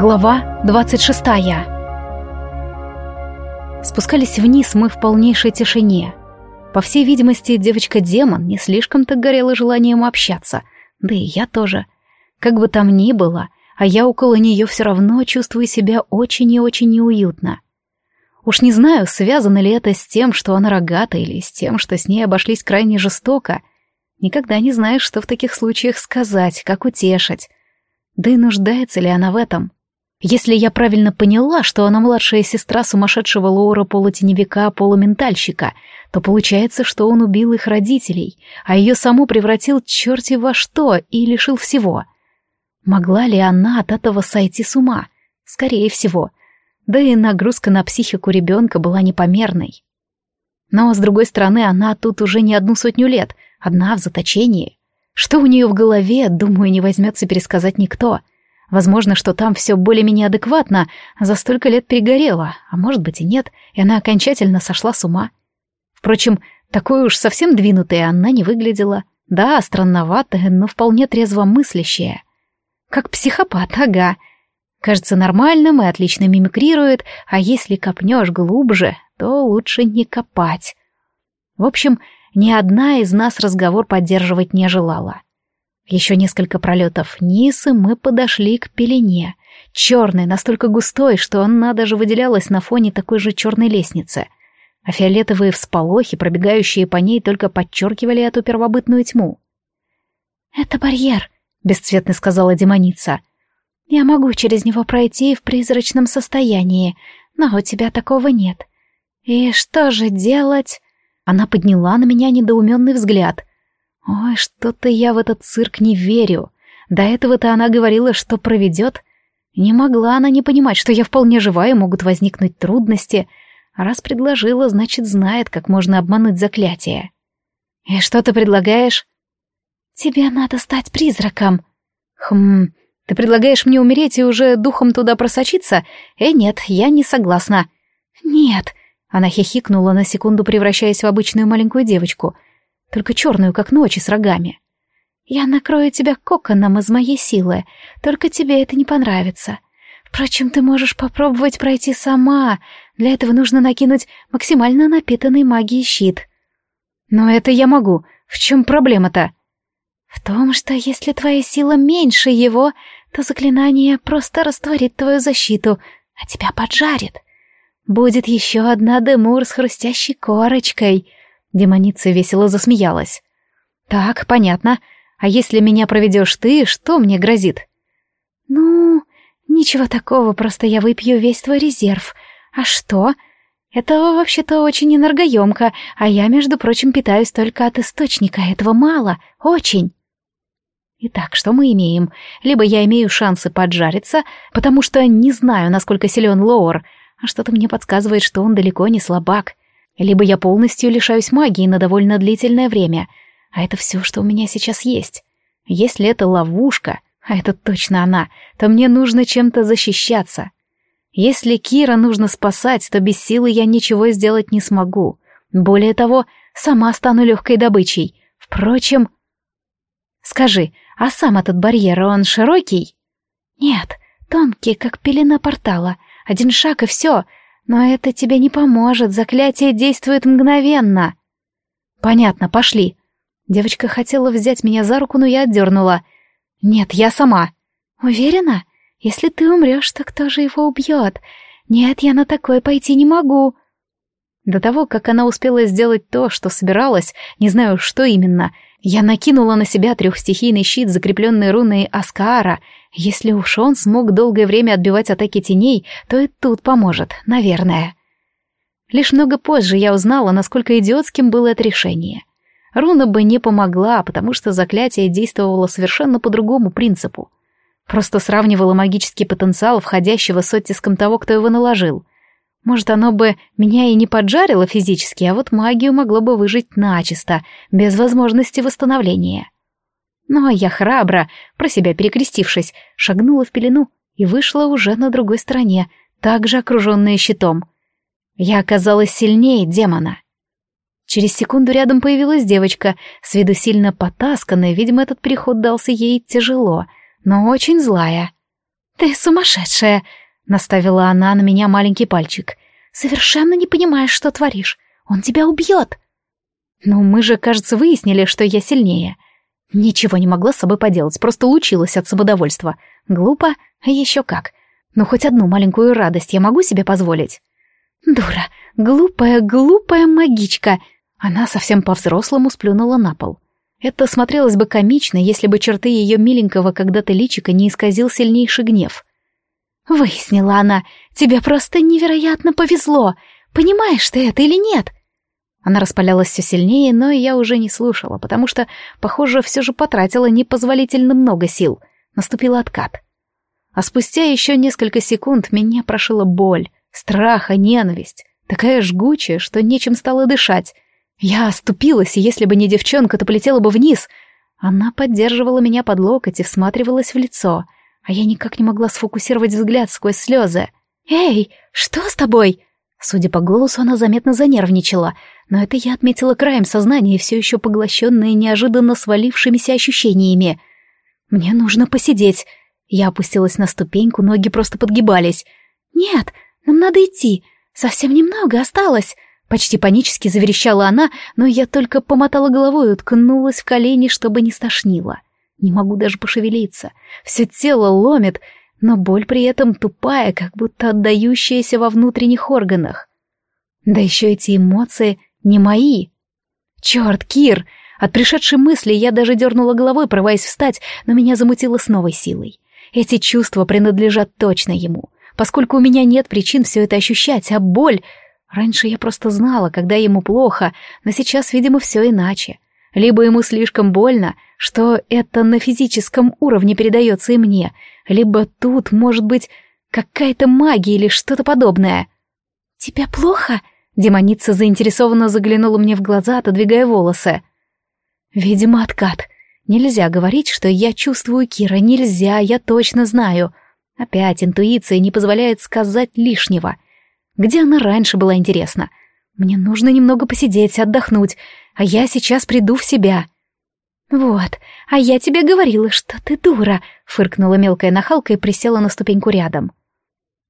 Глава 26 Спускались вниз мы в полнейшей тишине. По всей видимости, девочка-демон не слишком-то горела желанием общаться, да и я тоже. Как бы там ни было, а я около нее все равно чувствую себя очень и очень неуютно. Уж не знаю, связано ли это с тем, что она рогата, или с тем, что с ней обошлись крайне жестоко. Никогда не знаешь, что в таких случаях сказать, как утешить. Да и нуждается ли она в этом? Если я правильно поняла, что она младшая сестра сумасшедшего Лоура полутеневика-полументальщика, то получается, что он убил их родителей, а ее саму превратил черти во что и лишил всего. Могла ли она от этого сойти с ума? Скорее всего. Да и нагрузка на психику ребенка была непомерной. Но, с другой стороны, она тут уже не одну сотню лет, одна в заточении. Что у нее в голове, думаю, не возьмется пересказать никто — Возможно, что там все более-менее адекватно, за столько лет перегорело, а может быть и нет, и она окончательно сошла с ума. Впрочем, такой уж совсем двинутой она не выглядела. Да, странноватая, но вполне трезвомыслящая. Как психопат, ага. Кажется нормальным и отлично мимикрирует, а если копнешь глубже, то лучше не копать. В общем, ни одна из нас разговор поддерживать не желала. Еще несколько пролетов вниз, и мы подошли к пелене. Черной, настолько густой, что она даже выделялась на фоне такой же черной лестницы. А фиолетовые всполохи, пробегающие по ней, только подчеркивали эту первобытную тьму. «Это барьер», — бесцветно сказала демоница. «Я могу через него пройти в призрачном состоянии, но у тебя такого нет. И что же делать?» Она подняла на меня недоуменный взгляд — Ой, что-то я в этот цирк не верю. До этого-то она говорила, что проведет. Не могла она не понимать, что я вполне живая, могут возникнуть трудности. Раз предложила, значит, знает, как можно обмануть заклятие. «И что ты предлагаешь?» «Тебе надо стать призраком». «Хм, ты предлагаешь мне умереть и уже духом туда просочиться? Э, нет, я не согласна». «Нет», — она хихикнула на секунду, превращаясь в обычную маленькую девочку — только черную, как ночь, с рогами. Я накрою тебя коконом из моей силы, только тебе это не понравится. Впрочем, ты можешь попробовать пройти сама. Для этого нужно накинуть максимально напитанный магией щит. Но это я могу. В чем проблема-то? В том, что если твоя сила меньше его, то заклинание просто растворит твою защиту, а тебя поджарит. Будет еще одна демур с хрустящей корочкой — Демоница весело засмеялась. «Так, понятно. А если меня проведешь ты, что мне грозит?» «Ну, ничего такого, просто я выпью весь твой резерв. А что? Это вообще-то очень энергоемко, а я, между прочим, питаюсь только от источника, этого мало, очень». Итак, что мы имеем? Либо я имею шансы поджариться, потому что не знаю, насколько силен Лоур, а что-то мне подсказывает, что он далеко не слабак. Либо я полностью лишаюсь магии на довольно длительное время, а это все, что у меня сейчас есть. Если это ловушка, а это точно она, то мне нужно чем-то защищаться. Если Кира нужно спасать, то без силы я ничего сделать не смогу. Более того, сама стану легкой добычей. Впрочем... Скажи, а сам этот барьер, он широкий? Нет, тонкий, как пелена портала. Один шаг и все — но это тебе не поможет, заклятие действует мгновенно. Понятно, пошли. Девочка хотела взять меня за руку, но я отдернула. Нет, я сама. Уверена? Если ты умрешь, то кто же его убьет? Нет, я на такое пойти не могу. До того, как она успела сделать то, что собиралась, не знаю, что именно, я накинула на себя трехстихийный щит, закрепленный руной Аскаара, если уж он смог долгое время отбивать атаки теней, то и тут поможет, наверное. Лишь много позже я узнала, насколько идиотским было это решение. Руна бы не помогла, потому что заклятие действовало совершенно по другому принципу. Просто сравнивало магический потенциал входящего с оттиском того, кто его наложил. Может, оно бы меня и не поджарило физически, а вот магию могло бы выжить начисто, без возможности восстановления. Но я храбро, про себя перекрестившись, шагнула в пелену и вышла уже на другой стороне, также окруженная щитом. Я оказалась сильнее демона. Через секунду рядом появилась девочка, с виду сильно потасканная, видимо, этот переход дался ей тяжело, но очень злая. «Ты сумасшедшая!» — наставила она на меня маленький пальчик. «Совершенно не понимаешь, что творишь. Он тебя убьет!» «Ну, мы же, кажется, выяснили, что я сильнее. Ничего не могла с собой поделать, просто лучилась от самодовольства. Глупо, еще как. Но хоть одну маленькую радость я могу себе позволить?» «Дура, глупая, глупая магичка!» Она совсем по-взрослому сплюнула на пол. Это смотрелось бы комично, если бы черты ее миленького когда-то личика не исказил сильнейший гнев. «Выяснила она, тебе просто невероятно повезло. Понимаешь ты это или нет?» Она распалялась все сильнее, но я уже не слушала, потому что, похоже, все же потратила непозволительно много сил. Наступил откат. А спустя еще несколько секунд меня прошила боль, страх и ненависть, такая жгучая, что нечем стало дышать. Я оступилась, и если бы не девчонка, то полетела бы вниз. Она поддерживала меня под локоть и всматривалась в лицо, а я никак не могла сфокусировать взгляд сквозь слезы. «Эй, что с тобой?» Судя по голосу, она заметно занервничала, но это я отметила краем сознания, все еще поглощенное неожиданно свалившимися ощущениями. «Мне нужно посидеть». Я опустилась на ступеньку, ноги просто подгибались. «Нет, нам надо идти. Совсем немного осталось». Почти панически заверещала она, но я только помотала головой и уткнулась в колени, чтобы не стошнило. Не могу даже пошевелиться. Все тело ломит, но боль при этом тупая, как будто отдающаяся во внутренних органах. Да еще эти эмоции не мои. Черт, Кир! От пришедшей мысли я даже дернула головой, порываясь встать, но меня замутило с новой силой. Эти чувства принадлежат точно ему, поскольку у меня нет причин все это ощущать, а боль Раньше я просто знала, когда ему плохо, но сейчас, видимо, все иначе. Либо ему слишком больно, что это на физическом уровне передается и мне, либо тут, может быть, какая-то магия или что-то подобное. «Тебя плохо?» — демоница заинтересованно заглянула мне в глаза, отодвигая волосы. «Видимо, откат. Нельзя говорить, что я чувствую Кира, нельзя, я точно знаю. Опять интуиция не позволяет сказать лишнего». Где она раньше была интересна? Мне нужно немного посидеть, отдохнуть, а я сейчас приду в себя. Вот, а я тебе говорила, что ты дура, фыркнула мелкая нахалка и присела на ступеньку рядом.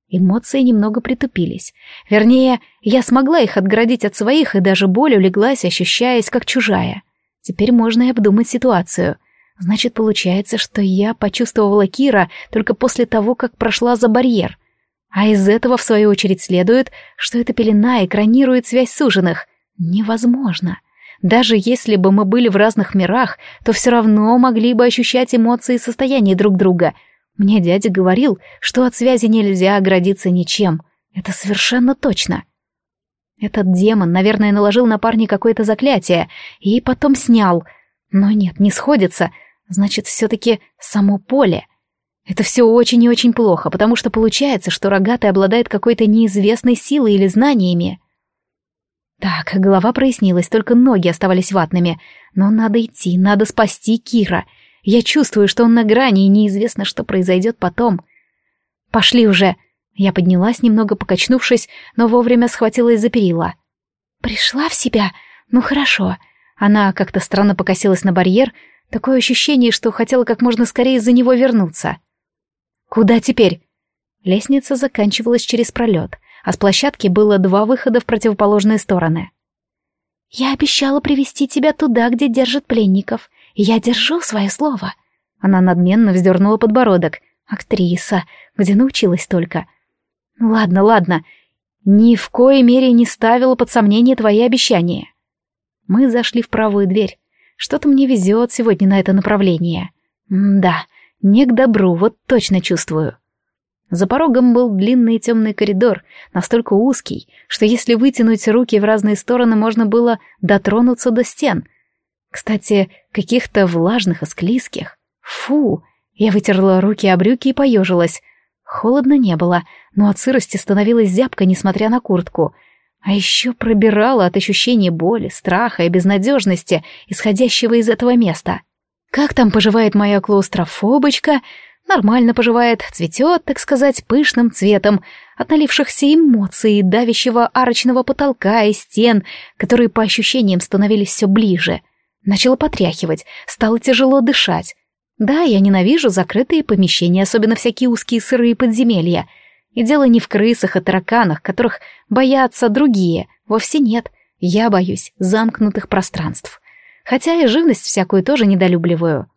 Эмоции немного притупились. Вернее, я смогла их отгородить от своих, и даже боль улеглась, ощущаясь как чужая. Теперь можно и обдумать ситуацию. Значит, получается, что я почувствовала Кира только после того, как прошла за барьер. А из этого, в свою очередь, следует, что эта пелена экранирует связь суженых. Невозможно. Даже если бы мы были в разных мирах, то все равно могли бы ощущать эмоции и состояние друг друга. Мне дядя говорил, что от связи нельзя оградиться ничем. Это совершенно точно. Этот демон, наверное, наложил на парня какое-то заклятие и потом снял. Но нет, не сходится. Значит, все-таки само поле. Это все очень и очень плохо, потому что получается, что рогатый обладает какой-то неизвестной силой или знаниями. Так, голова прояснилась, только ноги оставались ватными. Но надо идти, надо спасти Кира. Я чувствую, что он на грани, и неизвестно, что произойдет потом. Пошли уже. Я поднялась, немного покачнувшись, но вовремя схватилась за перила. Пришла в себя? Ну хорошо. Она как-то странно покосилась на барьер, такое ощущение, что хотела как можно скорее за него вернуться. «Куда теперь?» Лестница заканчивалась через пролет, а с площадки было два выхода в противоположные стороны. «Я обещала привести тебя туда, где держат пленников. Я держу свое слово». Она надменно вздернула подбородок. «Актриса, где научилась только?» «Ладно, ладно. Ни в коей мере не ставила под сомнение твои обещания». Мы зашли в правую дверь. Что-то мне везет сегодня на это направление. М да, не к добру, вот точно чувствую. За порогом был длинный темный коридор, настолько узкий, что если вытянуть руки в разные стороны, можно было дотронуться до стен. Кстати, каких-то влажных и склизких. Фу! Я вытерла руки о брюки и поежилась. Холодно не было, но от сырости становилась зябко, несмотря на куртку. А еще пробирала от ощущения боли, страха и безнадежности, исходящего из этого места. Как там поживает моя клаустрофобочка? Нормально поживает, цветет, так сказать, пышным цветом, от налившихся эмоций давящего арочного потолка и стен, которые по ощущениям становились все ближе. Начала потряхивать, стало тяжело дышать. Да, я ненавижу закрытые помещения, особенно всякие узкие сырые подземелья. И дело не в крысах и тараканах, которых боятся другие. Вовсе нет. Я боюсь замкнутых пространств. Хотя и живность всякую тоже недолюбливаю.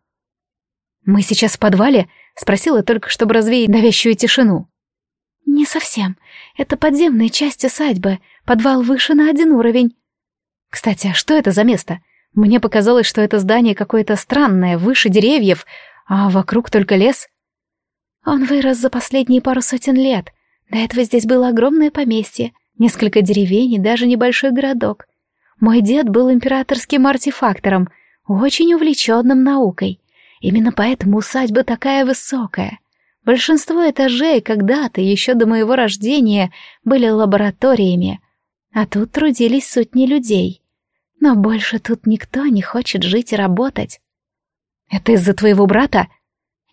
«Мы сейчас в подвале?» — спросила только, чтобы развеять навязчивую тишину. «Не совсем. Это подземная часть усадьбы. Подвал выше на один уровень». «Кстати, а что это за место? Мне показалось, что это здание какое-то странное, выше деревьев, а вокруг только лес. Он вырос за последние пару сотен лет. До этого здесь было огромное поместье, несколько деревень и даже небольшой городок. Мой дед был императорским артефактором, очень увлеченным наукой. Именно поэтому усадьба такая высокая. Большинство этажей когда-то, еще до моего рождения, были лабораториями, а тут трудились сотни людей. Но больше тут никто не хочет жить и работать. Это из-за твоего брата?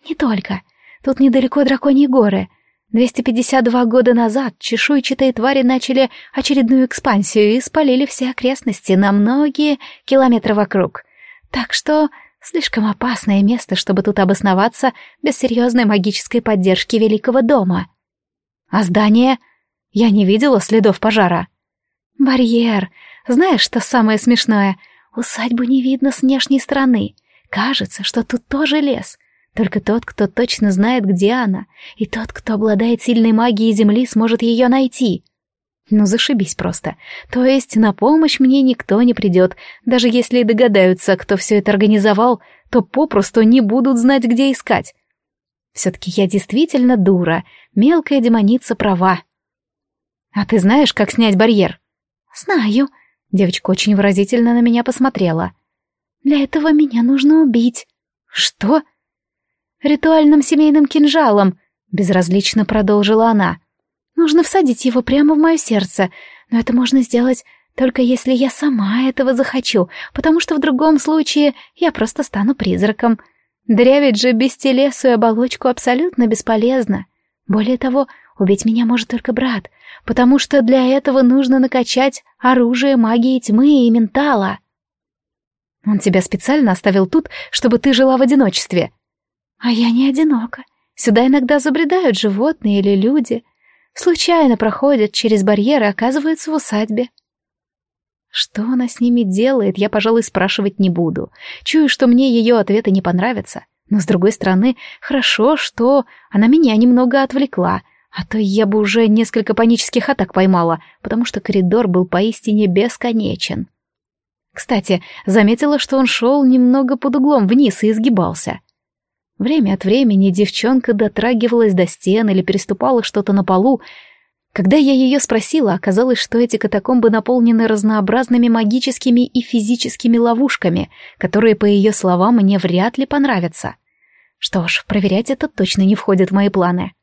Не только. Тут недалеко драконьи горы. 252 года назад чешуйчатые твари начали очередную экспансию и спалили все окрестности на многие километры вокруг. Так что слишком опасное место, чтобы тут обосноваться без серьезной магической поддержки Великого дома. А здание? Я не видела следов пожара. Барьер. Знаешь, что самое смешное? Усадьбу не видно с внешней стороны. Кажется, что тут тоже лес. Только тот, кто точно знает, где она, и тот, кто обладает сильной магией Земли, сможет ее найти. Ну, зашибись просто. То есть на помощь мне никто не придет. Даже если и догадаются, кто все это организовал, то попросту не будут знать, где искать. Все-таки я действительно дура. Мелкая демоница права. А ты знаешь, как снять барьер? Знаю. Девочка очень выразительно на меня посмотрела. «Для этого меня нужно убить». «Что?» «Ритуальным семейным кинжалом», — безразлично продолжила она. «Нужно всадить его прямо в мое сердце, но это можно сделать только если я сама этого захочу, потому что в другом случае я просто стану призраком. Дрявить же бестелесую оболочку абсолютно бесполезно. Более того, убить меня может только брат, потому что для этого нужно накачать оружие магии тьмы и ментала. Он тебя специально оставил тут, чтобы ты жила в одиночестве. А я не одинока. Сюда иногда забредают животные или люди. Случайно проходят через барьеры и оказываются в усадьбе. Что она с ними делает, я, пожалуй, спрашивать не буду. Чую, что мне ее ответы не понравятся. Но, с другой стороны, хорошо, что она меня немного отвлекла, а то я бы уже несколько панических атак поймала, потому что коридор был поистине бесконечен. Кстати, заметила, что он шел немного под углом вниз и изгибался. Время от времени девчонка дотрагивалась до стен или переступала что-то на полу. Когда я ее спросила, оказалось, что эти катакомбы наполнены разнообразными магическими и физическими ловушками, которые, по ее словам, мне вряд ли понравятся. Что ж, проверять это точно не входит в мои планы.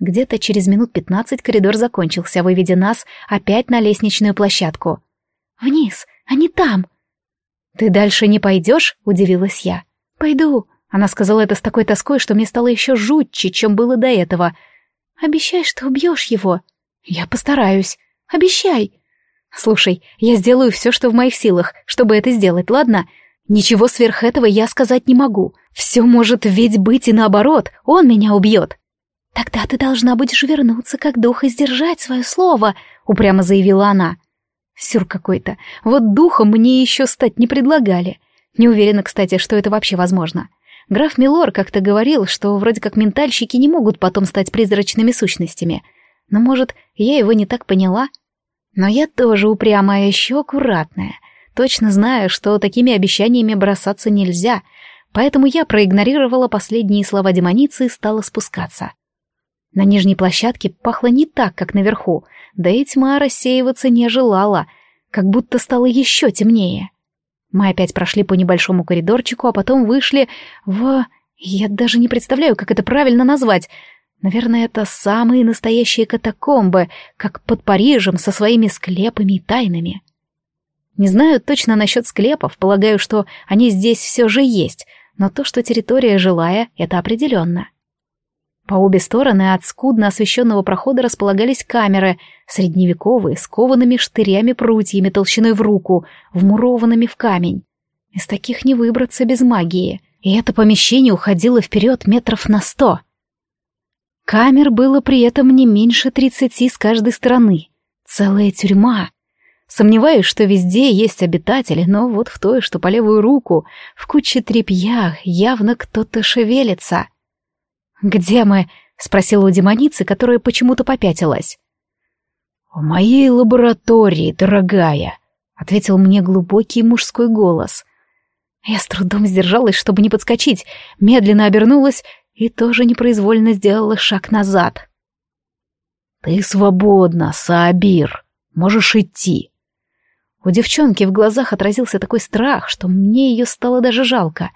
Где-то через минут пятнадцать коридор закончился, выведя нас опять на лестничную площадку. «Вниз, они там!» «Ты дальше не пойдешь?» — удивилась я. «Пойду», — она сказала это с такой тоской, что мне стало еще жутче, чем было до этого. «Обещай, что убьешь его». «Я постараюсь. Обещай». «Слушай, я сделаю все, что в моих силах, чтобы это сделать, ладно? Ничего сверх этого я сказать не могу. Все может ведь быть и наоборот, он меня убьет». «Тогда ты должна будешь вернуться как дух и сдержать свое слово», — упрямо заявила она. Сюр какой-то. Вот духом мне еще стать не предлагали. Не уверена, кстати, что это вообще возможно. Граф Милор как-то говорил, что вроде как ментальщики не могут потом стать призрачными сущностями. Но, может, я его не так поняла? Но я тоже упрямая, еще аккуратная. Точно знаю, что такими обещаниями бросаться нельзя, поэтому я проигнорировала последние слова демоницы и стала спускаться. На нижней площадке пахло не так, как наверху, да и тьма рассеиваться не желала, как будто стало еще темнее. Мы опять прошли по небольшому коридорчику, а потом вышли в... Я даже не представляю, как это правильно назвать. Наверное, это самые настоящие катакомбы, как под Парижем со своими склепами и тайнами. Не знаю точно насчет склепов, полагаю, что они здесь все же есть, но то, что территория жилая, это определенно. По обе стороны от скудно освещенного прохода располагались камеры, средневековые, с коваными штырями-прутьями толщиной в руку, вмурованными в камень. Из таких не выбраться без магии, и это помещение уходило вперед метров на сто. Камер было при этом не меньше тридцати с каждой стороны. Целая тюрьма. Сомневаюсь, что везде есть обитатели, но вот в той, что по левую руку, в куче тряпья, явно кто-то шевелится. «Где мы?» — спросила у демоницы, которая почему-то попятилась. «В моей лаборатории, дорогая», — ответил мне глубокий мужской голос. Я с трудом сдержалась, чтобы не подскочить, медленно обернулась и тоже непроизвольно сделала шаг назад. «Ты свободна, Саабир. Можешь идти». У девчонки в глазах отразился такой страх, что мне ее стало даже жалко.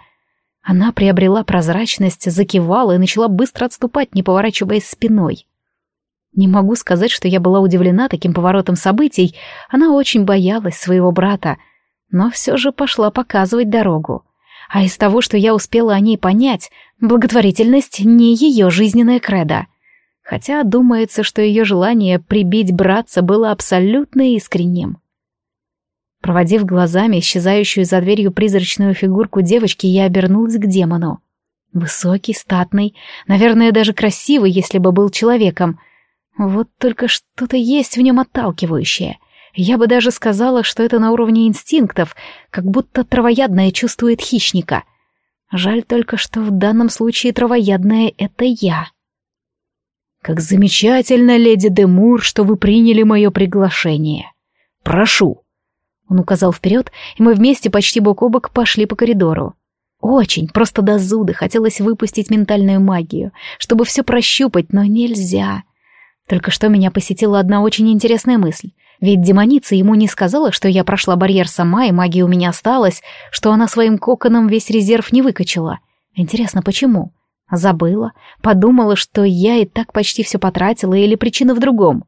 Она приобрела прозрачность, закивала и начала быстро отступать, не поворачиваясь спиной. Не могу сказать, что я была удивлена таким поворотом событий, она очень боялась своего брата, но все же пошла показывать дорогу. А из того, что я успела о ней понять, благотворительность не ее жизненная кредо. Хотя думается, что ее желание прибить братца было абсолютно искренним. Проводив глазами исчезающую за дверью призрачную фигурку девочки, я обернулась к демону. Высокий, статный, наверное, даже красивый, если бы был человеком, вот только что-то есть в нем отталкивающее. Я бы даже сказала, что это на уровне инстинктов, как будто травоядное чувствует хищника. Жаль только, что в данном случае травоядное — это я. «Как замечательно, леди Демур, что вы приняли мое приглашение. Прошу». Он указал вперед, и мы вместе почти бок о бок пошли по коридору. Очень, просто до зуды хотелось выпустить ментальную магию, чтобы все прощупать, но нельзя. Только что меня посетила одна очень интересная мысль. Ведь демоница ему не сказала, что я прошла барьер сама, и магия у меня осталась, что она своим коконом весь резерв не выкачала. Интересно, почему? Забыла, подумала, что я и так почти все потратила, или причина в другом.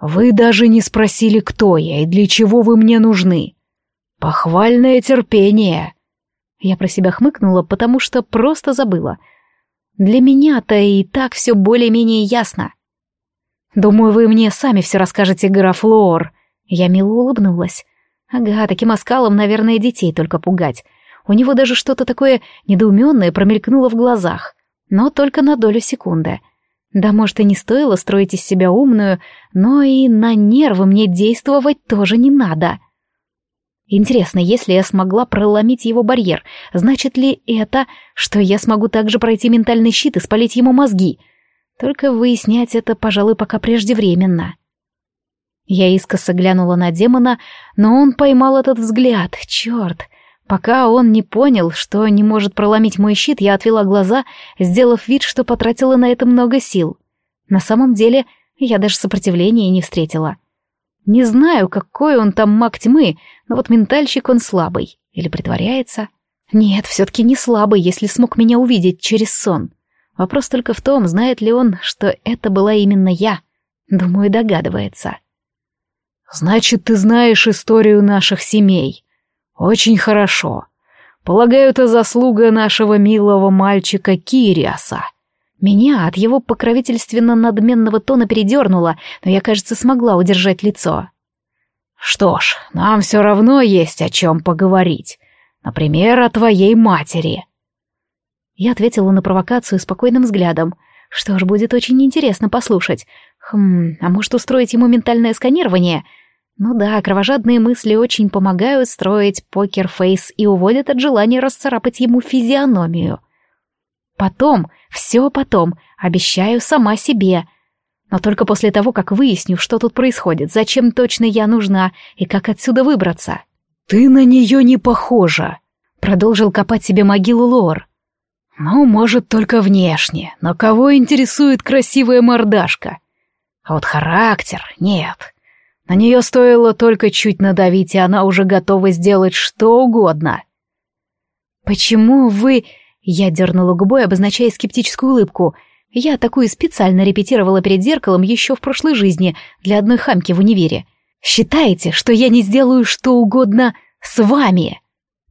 «Вы даже не спросили, кто я и для чего вы мне нужны. Похвальное терпение!» Я про себя хмыкнула, потому что просто забыла. Для меня-то и так все более-менее ясно. «Думаю, вы мне сами все расскажете, граф Лоор». Я мило улыбнулась. «Ага, таким оскалом, наверное, детей только пугать. У него даже что-то такое недоуменное промелькнуло в глазах. Но только на долю секунды. Да, может, и не стоило строить из себя умную, но и на нервы мне действовать тоже не надо». Интересно, если я смогла проломить его барьер, значит ли это, что я смогу также пройти ментальный щит и спалить ему мозги — только выяснять это, пожалуй, пока преждевременно. Я искоса глянула на демона, но он поймал этот взгляд. Черт! Пока он не понял, что не может проломить мой щит, я отвела глаза, сделав вид, что потратила на это много сил. На самом деле, я даже сопротивления не встретила. Не знаю, какой он там маг тьмы, но вот ментальщик он слабый. Или притворяется? Нет, все-таки не слабый, если смог меня увидеть через сон. Вопрос только в том, знает ли он, что это была именно я. Думаю, догадывается. «Значит, ты знаешь историю наших семей. Очень хорошо. Полагаю, это заслуга нашего милого мальчика Кириаса». Меня от его покровительственно-надменного тона передернуло, но я, кажется, смогла удержать лицо. «Что ж, нам все равно есть о чем поговорить. Например, о твоей матери». Я ответила на провокацию спокойным взглядом. Что ж, будет очень интересно послушать. Хм, а может устроить ему ментальное сканирование? Ну да, кровожадные мысли очень помогают строить покер-фейс и уводят от желания расцарапать ему физиономию. Потом, все потом, обещаю сама себе. Но только после того, как выясню, что тут происходит, зачем точно я нужна и как отсюда выбраться. «Ты на нее не похожа», — продолжил копать себе могилу Лор. Ну, может, только внешне, но кого интересует красивая мордашка? А вот характер — нет. На нее стоило только чуть надавить, и она уже готова сделать что угодно. «Почему вы...» — я дернула губой, обозначая скептическую улыбку. Я такую специально репетировала перед зеркалом еще в прошлой жизни для одной хамки в универе. «Считаете, что я не сделаю что угодно с вами?»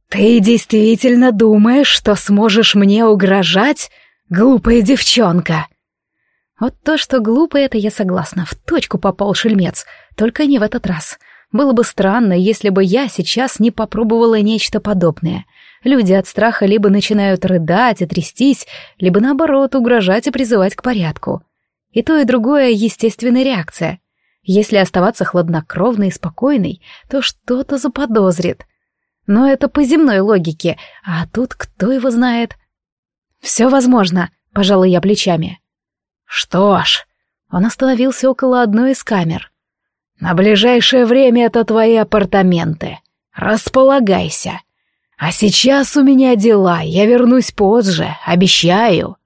«Ты действительно думаешь, что сможешь мне угрожать, глупая девчонка?» Вот то, что глупо, это я согласна. В точку попал шельмец. Только не в этот раз. Было бы странно, если бы я сейчас не попробовала нечто подобное. Люди от страха либо начинают рыдать и трястись, либо наоборот угрожать и призывать к порядку. И то, и другое — естественная реакция. Если оставаться хладнокровной и спокойной, то что-то заподозрит. Но это по земной логике, а тут кто его знает? «Все возможно», — пожалуй я плечами. «Что ж...» Он остановился около одной из камер. «На ближайшее время это твои апартаменты. Располагайся. А сейчас у меня дела, я вернусь позже, обещаю».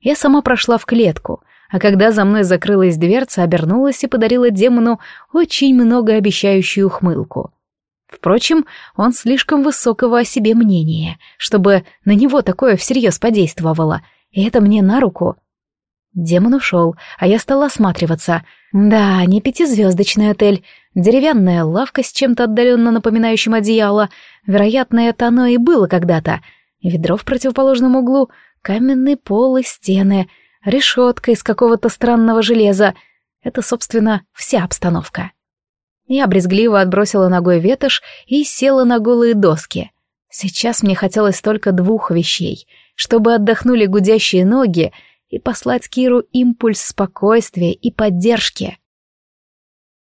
Я сама прошла в клетку, а когда за мной закрылась дверца, обернулась и подарила демону очень многообещающую ухмылку. Впрочем, он слишком высокого о себе мнения, чтобы на него такое всерьез подействовало, и это мне на руку. Демон ушел, а я стала осматриваться. Да, не пятизвездочный отель, деревянная лавка с чем-то отдаленно напоминающим одеяло. Вероятно, это оно и было когда-то. Ведро в противоположном углу, каменный пол и стены, решетка из какого-то странного железа. Это, собственно, вся обстановка. Я брезгливо отбросила ногой ветошь и села на голые доски. Сейчас мне хотелось только двух вещей. Чтобы отдохнули гудящие ноги — и послать Киру импульс спокойствия и поддержки.